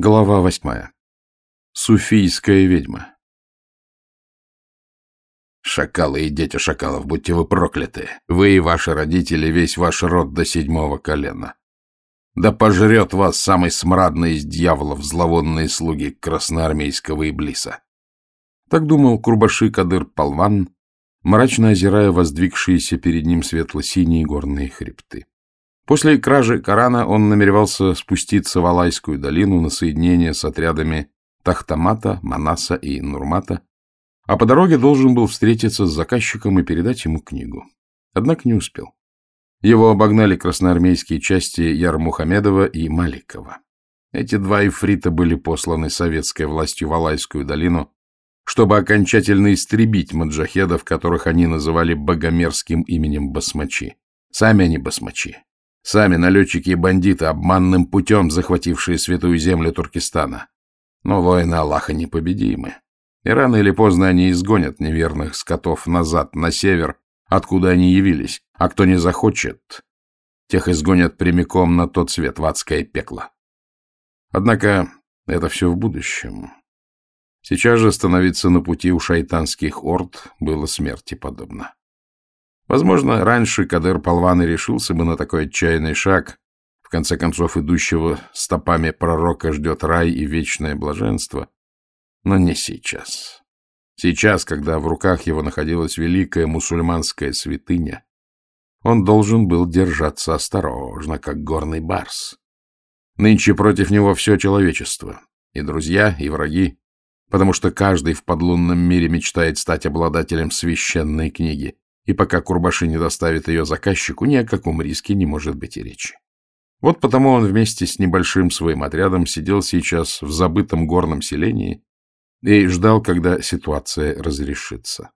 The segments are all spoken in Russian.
Глава восьмая. Суфийская ведьма. Шакалы и дети шакалов, будьте вы прокляты! Вы и ваши родители, весь ваш род до седьмого колена. Да пожрет вас самый смрадный из дьяволов зловонные слуги красноармейского Иблиса. Так думал Курбаши Кадыр Палван, мрачно озирая воздвигшиеся перед ним светло-синие горные хребты. После кражи Корана он намеревался спуститься в Алайскую долину на соединение с отрядами Тахтамата, Манаса и Нурмата, а по дороге должен был встретиться с заказчиком и передать ему книгу. Однако не успел. Его обогнали красноармейские части Ярмухамедова и Маликова. Эти два ифрита были посланы советской властью в Алайскую долину, чтобы окончательно истребить маджахедов, которых они называли богомерзким именем басмачи. Сами они басмачи, Сами налетчики и бандиты, обманным путем захватившие святую землю Туркестана. Но воины Аллаха непобедимы. И рано или поздно они изгонят неверных скотов назад, на север, откуда они явились. А кто не захочет, тех изгонят прямиком на тот свет, в адское пекло. Однако это все в будущем. Сейчас же становиться на пути у шайтанских орд было смерти подобно. Возможно, раньше Кадыр Палван и решился бы на такой отчаянный шаг. В конце концов, идущего стопами пророка ждет рай и вечное блаженство. Но не сейчас. Сейчас, когда в руках его находилась великая мусульманская святыня, он должен был держаться осторожно, как горный барс. Нынче против него все человечество, и друзья, и враги, потому что каждый в подлунном мире мечтает стать обладателем священной книги и пока Курбаши не доставит ее заказчику, ни о каком риске не может быть и речи. Вот потому он вместе с небольшим своим отрядом сидел сейчас в забытом горном селении и ждал, когда ситуация разрешится.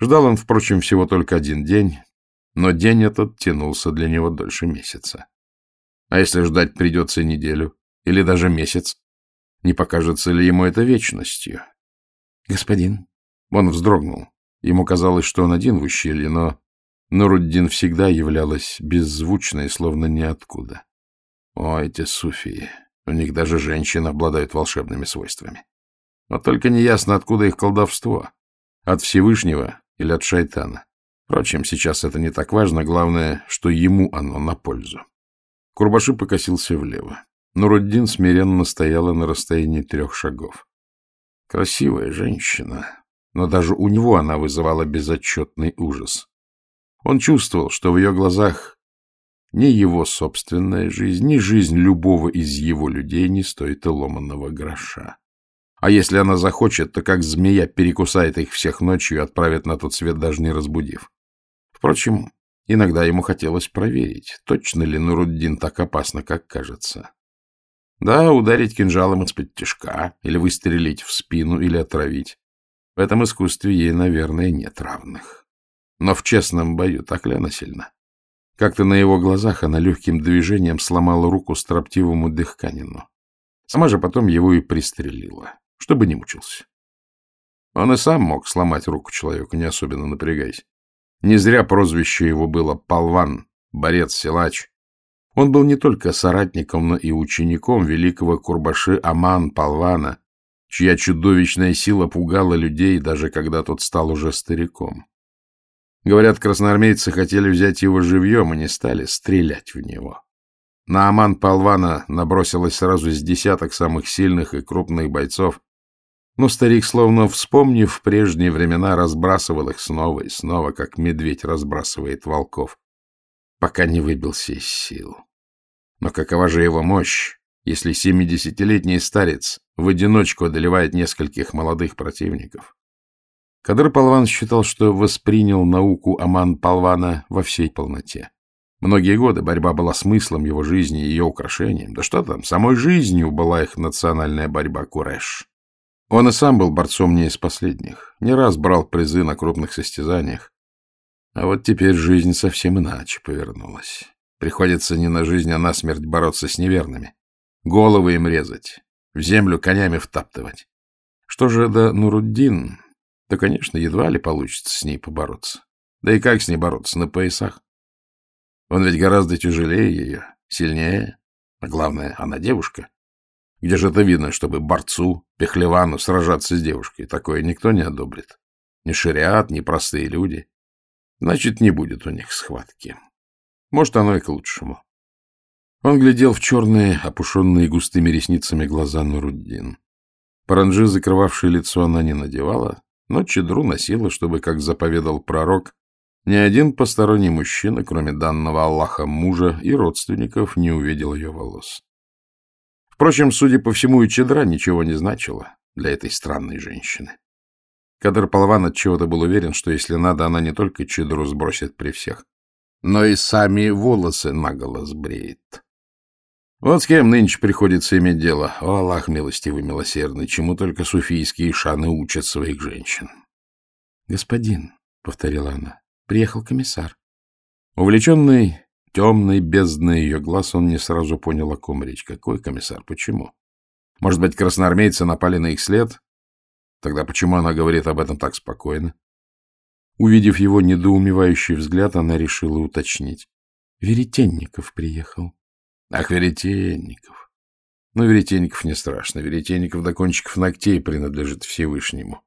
Ждал он, впрочем, всего только один день, но день этот тянулся для него дольше месяца. А если ждать придется неделю или даже месяц, не покажется ли ему это вечностью? — Господин, он вздрогнул. Ему казалось, что он один в ущелье, но Нуруддин всегда являлась беззвучной, словно ниоткуда. О, эти суфии! У них даже женщины обладают волшебными свойствами. Но только неясно, откуда их колдовство. От Всевышнего или от шайтана. Впрочем, сейчас это не так важно, главное, что ему оно на пользу. Курбаши покосился влево. Нуруддин смиренно стояла на расстоянии трех шагов. Красивая женщина, но даже у него она вызывала безотчетный ужас. Он чувствовал, что в ее глазах ни его собственная жизнь, ни жизнь любого из его людей не стоит и ломанного гроша. А если она захочет, то как змея перекусает их всех ночью и отправит на тот свет, даже не разбудив. Впрочем, иногда ему хотелось проверить, точно ли Нуруддин так опасно, как кажется. Да, ударить кинжалом из-под тяжка, или выстрелить в спину, или отравить. В этом искусстве ей, наверное, нет равных. Но в честном бою так ли она сильна? Как-то на его глазах она легким движением сломала руку строптивому дыхканину. Сама же потом его и пристрелила, чтобы не мучился. Он и сам мог сломать руку человеку, не особенно напрягаясь. Не зря прозвище его было «Полван», «Борец-силач». Он был не только соратником, но и учеником великого Курбаши Аман Палвана, чья чудовищная сила пугала людей, даже когда тот стал уже стариком. Говорят, красноармейцы хотели взять его живьем и не стали стрелять в него. На Аман Палвана набросилось сразу с десяток самых сильных и крупных бойцов, но старик, словно вспомнив прежние времена, разбрасывал их снова и снова, как медведь разбрасывает волков, пока не выбился из сил. Но какова же его мощь, если семидесятилетний старец в одиночку одолевает нескольких молодых противников. Кадыр Палван считал, что воспринял науку Аман Палвана во всей полноте. Многие годы борьба была смыслом его жизни и ее украшением. Да что там, самой жизнью была их национальная борьба Куреш. Он и сам был борцом не из последних, не раз брал призы на крупных состязаниях. А вот теперь жизнь совсем иначе повернулась. Приходится не на жизнь, а на смерть бороться с неверными. Головы им резать, в землю конями втаптывать. Что же до Нуруддин, то, конечно, едва ли получится с ней побороться. Да и как с ней бороться на поясах? Он ведь гораздо тяжелее ее, сильнее, а главное, она девушка. Где же это видно, чтобы борцу, пехлевану сражаться с девушкой? Такое никто не одобрит. Ни шариат, ни простые люди. Значит, не будет у них схватки. Может, оно и к лучшему. Он глядел в черные, опушенные густыми ресницами глаза Нуруддин. Паранджи, закрывавшие лицо, она не надевала, но чедру носила, чтобы, как заповедал пророк, ни один посторонний мужчина, кроме данного Аллаха мужа и родственников, не увидел ее волос. Впрочем, судя по всему, и чедра ничего не значила для этой странной женщины. Кадр Палаван отчего-то был уверен, что если надо, она не только чедру сбросит при всех, но и сами волосы наголо сбреет. Вот с кем нынче приходится иметь дело. О, Аллах милостивый, милосердный, чему только суфийские шаны учат своих женщин. — Господин, — повторила она, — приехал комиссар. Увлеченный темной бездной ее глаз, он не сразу понял, о ком речь. Какой комиссар? Почему? Может быть, красноармейцы напали на их след? Тогда почему она говорит об этом так спокойно? Увидев его недоумевающий взгляд, она решила уточнить. Веретенников приехал. Ах, Веретенников. Но Веретенников не страшно. Веретенников до кончиков ногтей принадлежит Всевышнему.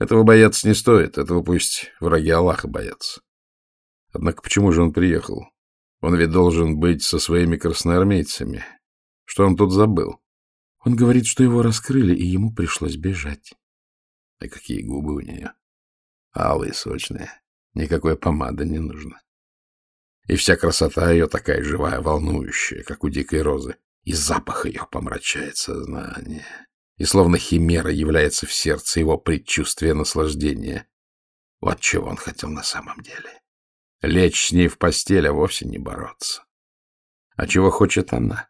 Этого бояться не стоит. Этого пусть враги Аллаха боятся. Однако почему же он приехал? Он ведь должен быть со своими красноармейцами. Что он тут забыл? Он говорит, что его раскрыли, и ему пришлось бежать. А какие губы у нее? Алые, сочные. Никакой помады не нужно. И вся красота ее такая живая, волнующая, как у дикой розы. И запах ее помрачает сознание. И словно химера является в сердце его предчувствие наслаждения. Вот чего он хотел на самом деле. Лечь с ней в постель, а вовсе не бороться. А чего хочет она?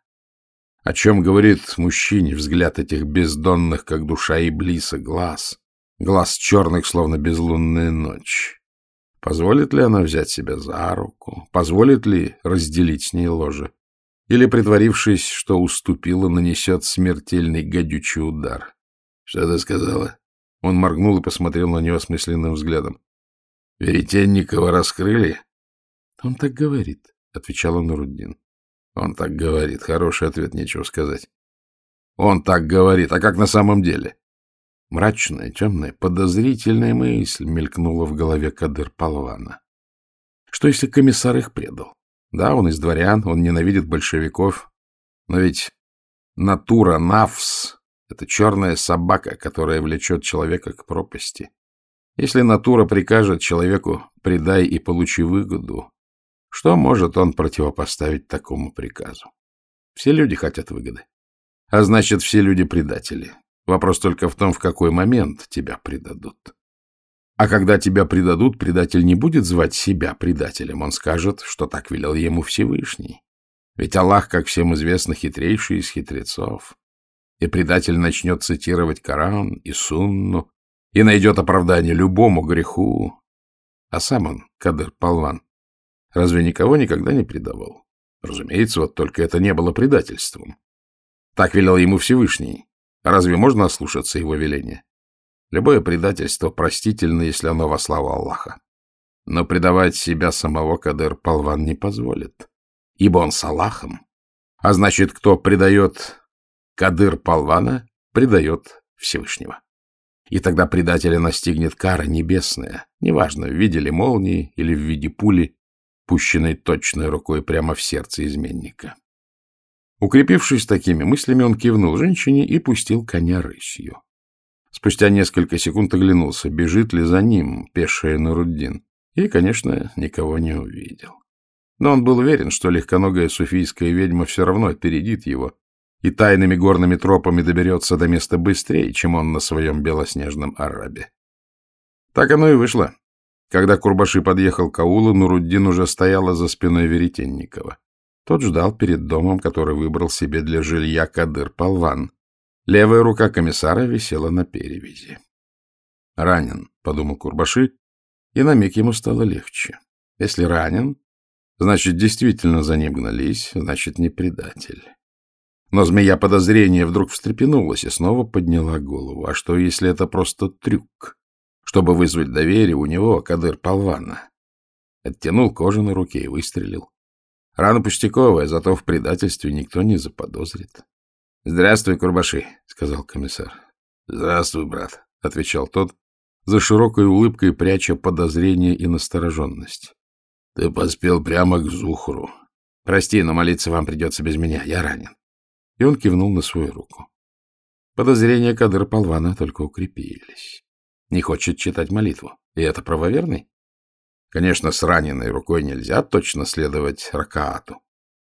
О чем говорит мужчине взгляд этих бездонных, как душа и блиса, глаз? Глаз черных, словно безлунная ночь. Позволит ли она взять себя за руку? Позволит ли разделить с ней ложе? Или, притворившись, что уступила, нанесет смертельный гадючий удар? — Что ты сказала? Он моргнул и посмотрел на нее осмысленным взглядом. — Веретенникова раскрыли? — Он так говорит, — отвечала Нуруддин. — Он так говорит. Хороший ответ, нечего сказать. — Он так говорит. А как на самом деле? Мрачная, темная, подозрительная мысль мелькнула в голове Кадыр Палвана. Что, если комиссар их предал? Да, он из дворян, он ненавидит большевиков, но ведь натура навс — это черная собака, которая влечет человека к пропасти. Если натура прикажет человеку «предай и получи выгоду», что может он противопоставить такому приказу? Все люди хотят выгоды. А значит, все люди предатели. Вопрос только в том, в какой момент тебя предадут. А когда тебя предадут, предатель не будет звать себя предателем. Он скажет, что так велел ему Всевышний. Ведь Аллах, как всем известно, хитрейший из хитрецов. И предатель начнет цитировать Коран и Сунну и найдет оправдание любому греху. А сам он, Кадыр Палван, разве никого никогда не предавал? Разумеется, вот только это не было предательством. Так велел ему Всевышний. Разве можно ослушаться его веления? Любое предательство простительно, если оно во славу Аллаха. Но предавать себя самого Кадыр Палван не позволит, ибо он с Аллахом. А значит, кто предает Кадыр Палвана, предает Всевышнего. И тогда предателя настигнет кара небесная, неважно, в виде ли молнии или в виде пули, пущенной точной рукой прямо в сердце изменника. Укрепившись такими мыслями, он кивнул женщине и пустил коня рысью. Спустя несколько секунд оглянулся, бежит ли за ним пешая Нуруддин, и, конечно, никого не увидел. Но он был уверен, что легконогая суфийская ведьма все равно опередит его и тайными горными тропами доберется до места быстрее, чем он на своем белоснежном арабе. Так оно и вышло. Когда Курбаши подъехал к аулу, Нуруддин уже стояла за спиной Веретенникова. Тот ждал перед домом, который выбрал себе для жилья Кадыр-Полван. Левая рука комиссара висела на перевязи. «Ранен», — подумал Курбаши, и на миг ему стало легче. Если ранен, значит, действительно за ним гнались, значит, не предатель. Но змея подозрения вдруг встрепенулась и снова подняла голову. А что, если это просто трюк, чтобы вызвать доверие у него, Кадыр-Полвана? Оттянул кожу на руке и выстрелил. Рана пустяковая, зато в предательстве никто не заподозрит. — Здравствуй, Курбаши, — сказал комиссар. — Здравствуй, брат, — отвечал тот, за широкой улыбкой пряча подозрение и настороженность. — Ты поспел прямо к Зухру. — Прости, но молиться вам придется без меня, я ранен. И он кивнул на свою руку. Подозрения Кадыр Полвана только укрепились. Не хочет читать молитву. И это правоверный? Конечно, с раненой рукой нельзя точно следовать ракаату.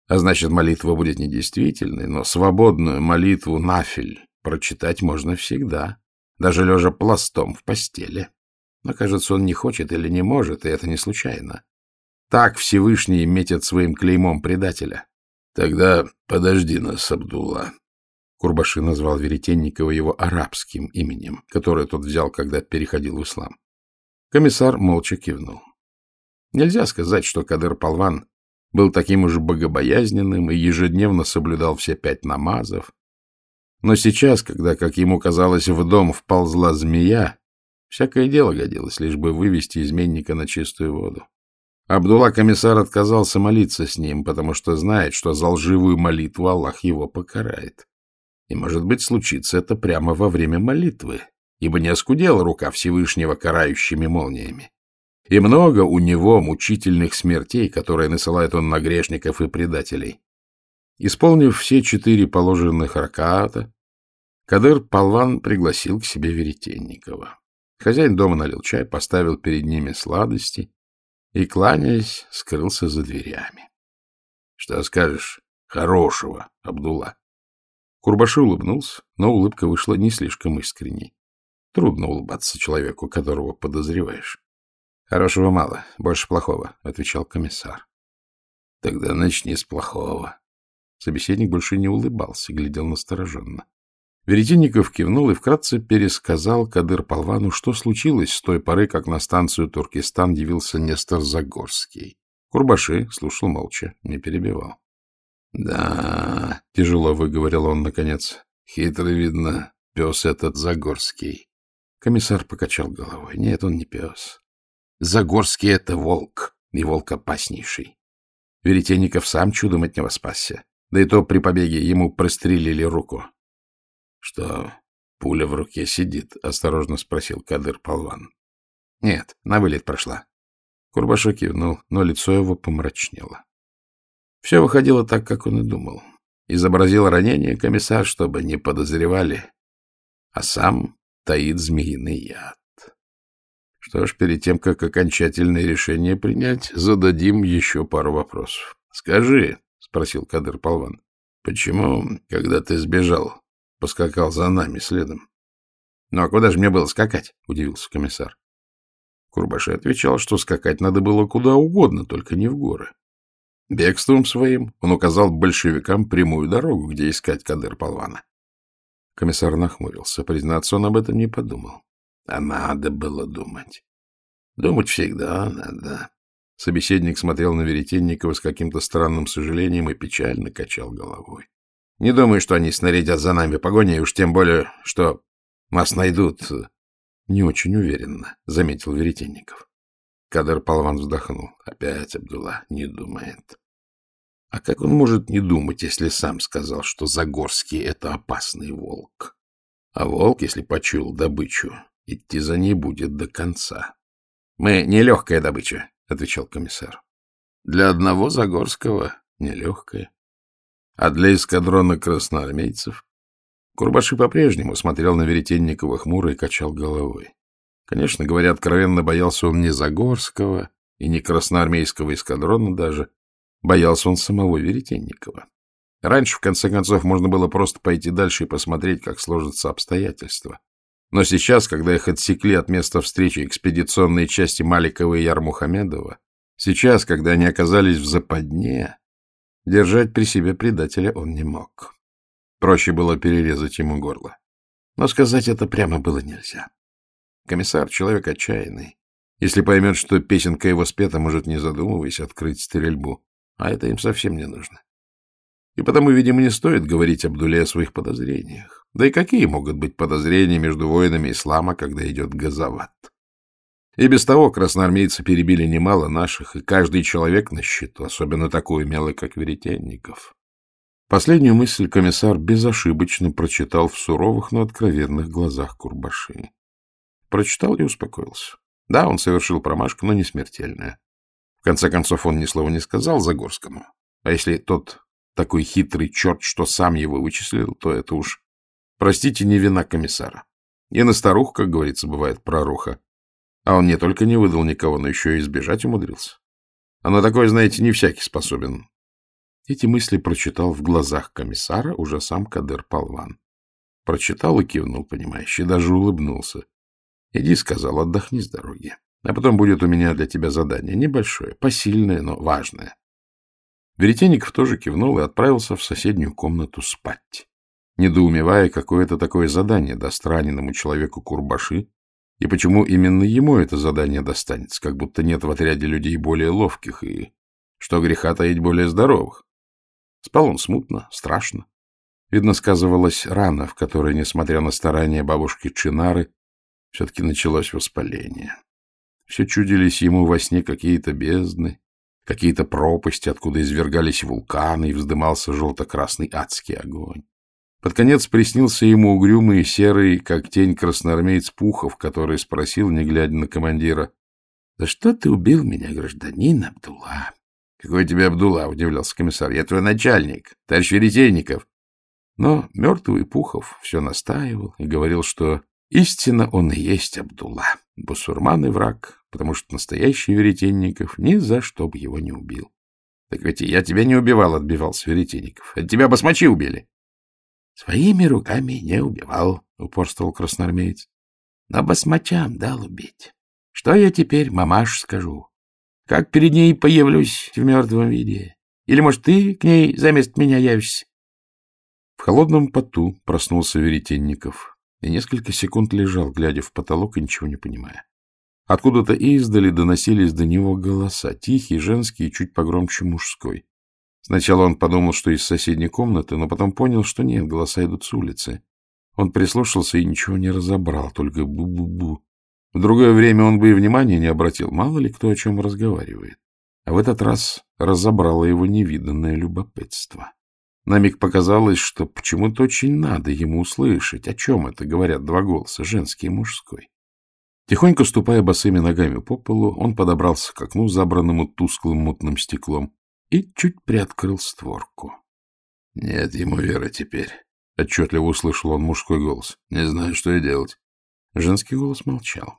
А значит, молитва будет недействительной, но свободную молитву нафиль прочитать можно всегда, даже лежа пластом в постели. Но, кажется, он не хочет или не может, и это не случайно. Так Всевышний метит своим клеймом предателя. — Тогда подожди нас, Абдулла. Курбаши назвал Веретенникова его арабским именем, которое тот взял, когда переходил в ислам. Комиссар молча кивнул. Нельзя сказать, что Кадыр Полван был таким уж богобоязненным и ежедневно соблюдал все пять намазов. Но сейчас, когда, как ему казалось, в дом вползла змея, всякое дело годилось, лишь бы вывести изменника на чистую воду. Абдулла комиссар отказался молиться с ним, потому что знает, что за лживую молитву Аллах его покарает. И, может быть, случится это прямо во время молитвы, ибо не оскудела рука Всевышнего карающими молниями. И много у него мучительных смертей, которые насылает он на грешников и предателей. Исполнив все четыре положенных ракаата, Кадыр Палван пригласил к себе Веретенникова. Хозяин дома налил чай, поставил перед ними сладости и, кланяясь, скрылся за дверями. — Что скажешь хорошего, Абдулла? Курбаши улыбнулся, но улыбка вышла не слишком искренней. Трудно улыбаться человеку, которого подозреваешь. — Хорошего мало, больше плохого, — отвечал комиссар. — Тогда начни с плохого. Собеседник больше не улыбался, глядел настороженно. Веретенников кивнул и вкратце пересказал Кадыр Полвану, что случилось с той поры, как на станцию Туркестан явился Нестор Загорский. Курбаши слушал молча, не перебивал. — Да, — тяжело выговорил он наконец, — хитрый, видно, пес этот Загорский. Комиссар покачал головой. Нет, он не пес. Загорский — это волк, и волк опаснейший. Веретенников сам чудом от него спасся. Да и то при побеге ему прострелили руку. — Что, пуля в руке сидит? — осторожно спросил Кадыр Полван. — Нет, на вылет прошла. Курбашев кивнул, но лицо его помрачнело. Все выходило так, как он и думал. Изобразил ранение комиссар, чтобы не подозревали, а сам таит змеиный яд. Что ж, перед тем, как окончательное решение принять, зададим еще пару вопросов. — Скажи, — спросил Кадыр Полван, — почему, когда ты сбежал, поскакал за нами следом? — Ну, а куда же мне было скакать? — удивился комиссар. Курбаши отвечал, что скакать надо было куда угодно, только не в горы. Бегством своим он указал большевикам прямую дорогу, где искать Кадыр Полвана. Комиссар нахмурился. Признаться, он об этом не подумал. А надо было думать. Думать всегда надо. Собеседник смотрел на Веретенникова с каким-то странным сожалением и печально качал головой. Не думаю, что они снарядят за нами погони, уж тем более, что нас найдут. Не очень уверенно, — заметил Веретенников. Кадр Палван вздохнул. Опять Абдулла не думает. А как он может не думать, если сам сказал, что Загорский — это опасный волк? А волк, если почуял добычу, идти за ней будет до конца. — Мы не легкая добыча, — отвечал комиссар. — Для одного Загорского нелегкая. А для эскадрона красноармейцев? Курбаши по-прежнему смотрел на Веретенникова хмуро и качал головой. Конечно, говоря откровенно, боялся он не Загорского и не красноармейского эскадрона даже, Боялся он самого Веретенникова. Раньше, в конце концов, можно было просто пойти дальше и посмотреть, как сложатся обстоятельства. Но сейчас, когда их отсекли от места встречи экспедиционные части Маликова и Ярмухамедова, сейчас, когда они оказались в западне, держать при себе предателя он не мог. Проще было перерезать ему горло. Но сказать это прямо было нельзя. Комиссар — человек отчаянный. Если поймет, что песенка его спета, может, не задумываясь, открыть стрельбу а это им совсем не нужно. И потому, видимо, не стоит говорить Абдуле о своих подозрениях. Да и какие могут быть подозрения между воинами ислама, когда идет газоват? И без того красноармейцы перебили немало наших, и каждый человек на счету, особенно такой умелый, как Веретенников. Последнюю мысль комиссар безошибочно прочитал в суровых, но откровенных глазах Курбаши. Прочитал и успокоился. Да, он совершил промашку, но не смертельную. В конце концов, он ни слова не сказал Загорскому. А если тот такой хитрый черт, что сам его вычислил, то это уж, простите, не вина комиссара. И на старух, как говорится, бывает проруха. А он не только не выдал никого, но еще и избежать умудрился. А на такое, знаете, не всякий способен. Эти мысли прочитал в глазах комиссара уже сам Кадыр Палван. Прочитал и кивнул, понимающий, даже улыбнулся. — Иди, — сказал, — отдохни с дороги. А потом будет у меня для тебя задание. Небольшое, посильное, но важное. Веретенников тоже кивнул и отправился в соседнюю комнату спать, недоумевая, какое это такое задание даст раненому человеку Курбаши, и почему именно ему это задание достанется, как будто нет в отряде людей более ловких и, что греха таить, более здоровых. Спал он смутно, страшно. Видно, сказывалась рана, в которой, несмотря на старания бабушки Чинары, все-таки началось воспаление. Все чудились ему во сне какие-то бездны, какие-то пропасти, откуда извергались вулканы, и вздымался желто-красный адский огонь. Под конец приснился ему угрюмый серый, как тень красноармеец Пухов, который спросил, не глядя на командира, — За что ты убил меня, гражданин Абдулла? — Какой тебе Абдулла? — удивлялся комиссар. — Я твой начальник, товарищ Веретенников. Но мертвый Пухов все настаивал и говорил, что истинно он и есть Абдулла, бусурман и враг, потому что настоящий Веретенников ни за что бы его не убил. — Так ведь я тебя не убивал, — отбивался Веретенников. — От тебя басмачи убили. — Своими руками не убивал, — упорствовал красноармеец. — Но басмачам дал убить. Что я теперь, мамаш, скажу? Как перед ней появлюсь в мертвом виде? Или, может, ты к ней замест меня явишься? В холодном поту проснулся Веретенников и несколько секунд лежал, глядя в потолок и ничего не понимая. Откуда-то издали доносились до него голоса, тихий, женский и чуть погромче мужской. Сначала он подумал, что из соседней комнаты, но потом понял, что нет, голоса идут с улицы. Он прислушался и ничего не разобрал, только бу-бу-бу. В другое время он бы и внимания не обратил, мало ли кто о чем разговаривает. А в этот раз разобрало его невиданное любопытство. На миг показалось, что почему-то очень надо ему услышать, о чем это говорят два голоса, женский и мужской. Тихонько ступая босыми ногами по полу, он подобрался к окну, забранному тусклым мутным стеклом, и чуть приоткрыл створку. — Нет ему веры теперь, — отчетливо услышал он мужской голос. — Не знаю, что и делать. Женский голос молчал.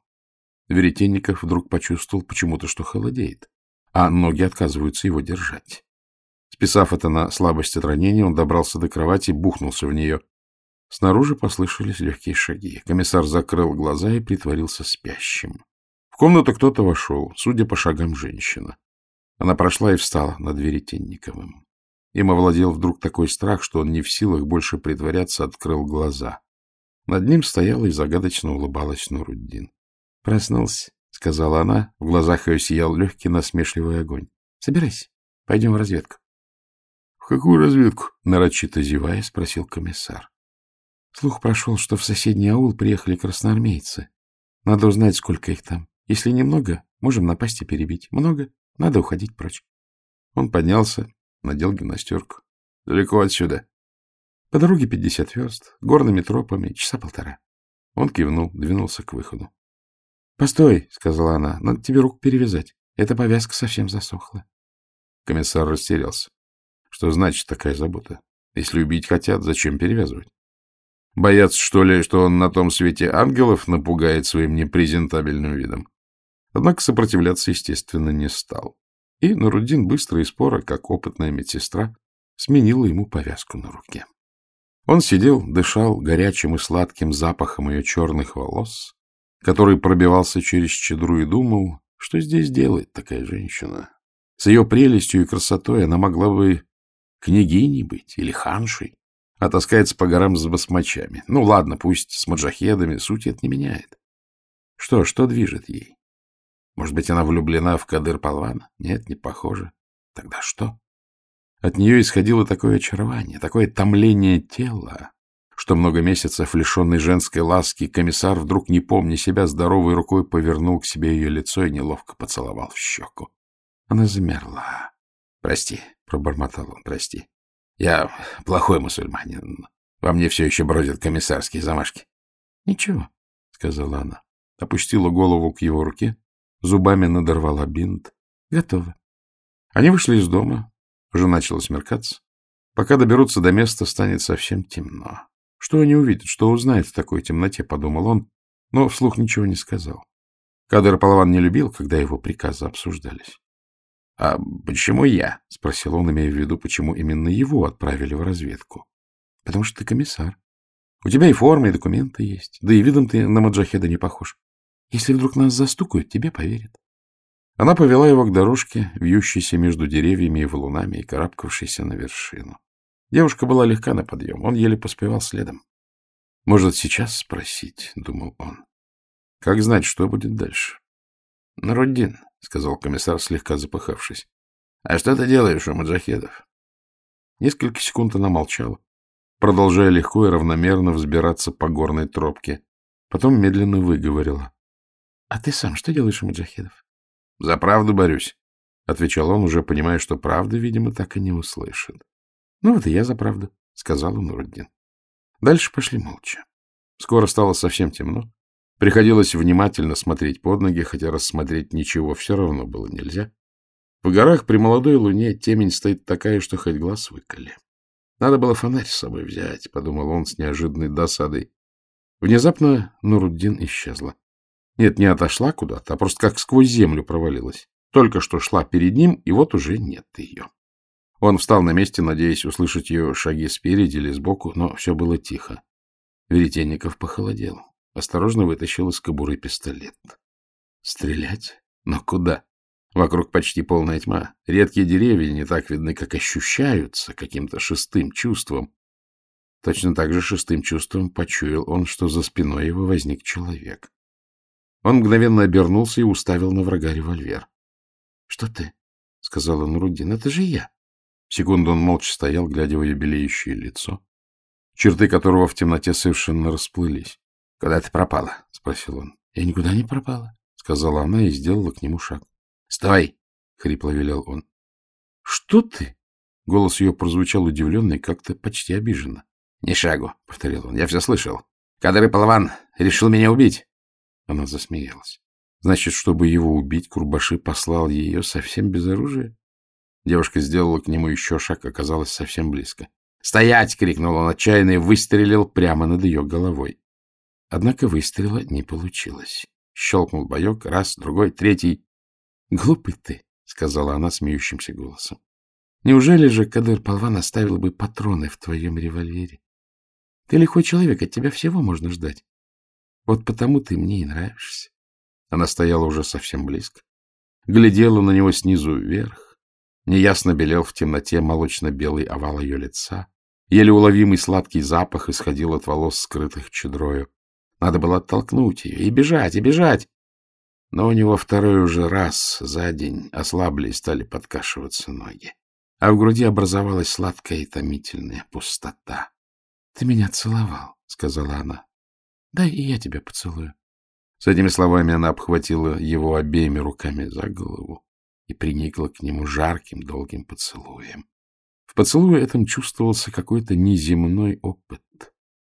Веретенников вдруг почувствовал почему-то, что холодеет, а ноги отказываются его держать. Списав это на слабость от ранения, он добрался до кровати и бухнулся в нее. Снаружи послышались легкие шаги. Комиссар закрыл глаза и притворился спящим. В комнату кто-то вошел, судя по шагам, женщина. Она прошла и встала над Веретенниковым. Им овладел вдруг такой страх, что он не в силах больше притворяться, открыл глаза. Над ним стояла и загадочно улыбалась Нуруддин. — Проснулся, — сказала она. В глазах ее сиял легкий насмешливый огонь. — Собирайся, пойдем в разведку. — В какую разведку? — нарочито зевая, спросил комиссар. Слух прошел, что в соседний аул приехали красноармейцы. Надо узнать, сколько их там. Если немного, можем напасть и перебить. Много, надо уходить прочь. Он поднялся, надел гимнастерку. — Далеко отсюда? — По дороге пятьдесят верст, горными тропами, часа полтора. Он кивнул, двинулся к выходу. — Постой, — сказала она, — надо тебе руку перевязать. Эта повязка совсем засохла. Комиссар растерялся. Что значит такая забота? Если убить хотят, зачем перевязывать? Боятся, что ли, что он на том свете ангелов напугает своим непрезентабельным видом? Однако сопротивляться, естественно, не стал. И Нуруддин быстро и споро, как опытная медсестра, сменила ему повязку на руке. Он сидел, дышал горячим и сладким запахом ее черных волос, который пробивался через чедру и думал, что здесь делает такая женщина. С ее прелестью и красотой она могла бы княгиней быть или ханшей, а таскается по горам с басмачами. Ну, ладно, пусть с маджахедами, суть это не меняет. Что, что движет ей? Может быть, она влюблена в Кадыр Палвана? Нет, не похоже. Тогда что? От нее исходило такое очарование, такое томление тела, что много месяцев, лишенный женской ласки, комиссар, вдруг не помня себя, здоровой рукой повернул к себе ее лицо и неловко поцеловал в щеку. Она замерла. — Прости, — пробормотал он, — прости. Я плохой мусульманин. Во мне все еще бродят комиссарские замашки. — Ничего, — сказала она. Опустила голову к его руке, зубами надорвала бинт. — Готово. Они вышли из дома. Уже начало смеркаться. Пока доберутся до места, станет совсем темно. Что они увидят, что узнают в такой темноте, подумал он, но вслух ничего не сказал. Кадр Палаван не любил, когда его приказы обсуждались. — А почему я? — спросил он, имея в виду, почему именно его отправили в разведку. — Потому что ты комиссар. У тебя и форма, и документы есть. Да и видом ты на маджахеда не похож. Если вдруг нас застукают, тебе поверят. Она повела его к дорожке, вьющейся между деревьями и валунами, и карабкавшейся на вершину. Девушка была легка на подъем, он еле поспевал следом. «Может, сейчас спросить?» — думал он. «Как знать, что будет дальше?» «Наруддин», — сказал комиссар, слегка запыхавшись. «А что ты делаешь у маджахедов?» Несколько секунд она молчала, продолжая легко и равномерно взбираться по горной тропке. Потом медленно выговорила. — А ты сам что делаешь у маджахедов? — За правду борюсь, — отвечал он, уже понимая, что правды, видимо, так и не услышит. — Ну вот и я за правду, — сказал Нуруддин. Дальше пошли молча. Скоро стало совсем темно. Приходилось внимательно смотреть под ноги, хотя рассмотреть ничего все равно было нельзя. В горах при молодой луне темень стоит такая, что хоть глаз выколи. Надо было фонарь с собой взять, — подумал он с неожиданной досадой. Внезапно Нуруддин исчезла. Нет, не отошла куда-то, а просто как сквозь землю провалилась. Только что шла перед ним, и вот уже нет ее. Он встал на месте, надеясь услышать ее шаги спереди или сбоку, но все было тихо. Веретенников похолодел. Осторожно вытащил из кобуры пистолет. Стрелять? Но куда? Вокруг почти полная тьма. Редкие деревья не так видны, как ощущаются каким-то шестым чувством. Точно так же шестым чувством почуял он, что за спиной его возник человек. Он мгновенно обернулся и уставил на врага револьвер. — Что ты? — сказал Нуруддин. — Это же я. Секунду он молча стоял, глядя в ее белеющее лицо, черты которого в темноте совершенно расплылись. — Куда ты пропала? — спросил он. — Я никуда не пропала, — сказала она и сделала к нему шаг. — Стой! — хрипло велел он. — Что ты? — голос ее прозвучал удивленно и как-то почти обиженно. — Не шагу, — повторил он. — Я все слышал. Кадры Палаван решил меня убить. Она засмеялась. Значит, чтобы его убить, Курбаши послал ее совсем без оружия? Девушка сделала к нему еще шаг, оказалась совсем близко. «Стоять!» — крикнул он отчаянно и выстрелил прямо над ее головой. Однако выстрела не получилось. Щелкнул боек, раз, другой, третий. «Глупый ты!» — сказала она смеющимся голосом. «Неужели же Кадыр Палван оставил бы патроны в твоем револьвере? Ты лихой человек, от тебя всего можно ждать. Вот потому ты мне и нравишься. Она стояла уже совсем близко, глядела на него снизу вверх. Неясно белел в темноте молочно-белый овал ее лица. Еле уловимый сладкий запах исходил от волос, скрытых чедрою. Надо было оттолкнуть ее и бежать, и бежать. Но у него второй уже раз за день ослабли и стали подкашиваться ноги. А в груди образовалась сладкая и томительная пустота. — Ты меня целовал, — сказала она. Да, и я тебя поцелую. С этими словами она обхватила его обеими руками за голову и приникла к нему жарким, долгим поцелуем. В поцелуе этом чувствовался какой-то неземной опыт,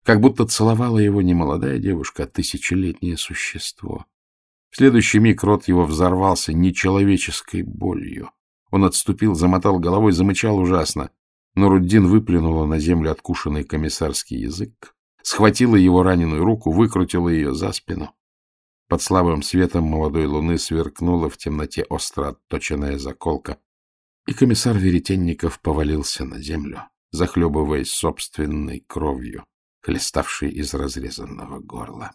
как будто целовала его не молодая девушка, а тысячелетнее существо. В следующий миг рот его взорвался нечеловеческой болью. Он отступил, замотал головой, замычал ужасно. Но Руддин выплюнула на землю откушенный комиссарский язык, схватила его раненую руку, выкрутила ее за спину. Под слабым светом молодой луны сверкнула в темноте остро отточенная заколка, и комиссар Веретенников повалился на землю, захлебываясь собственной кровью, хлеставшей из разрезанного горла.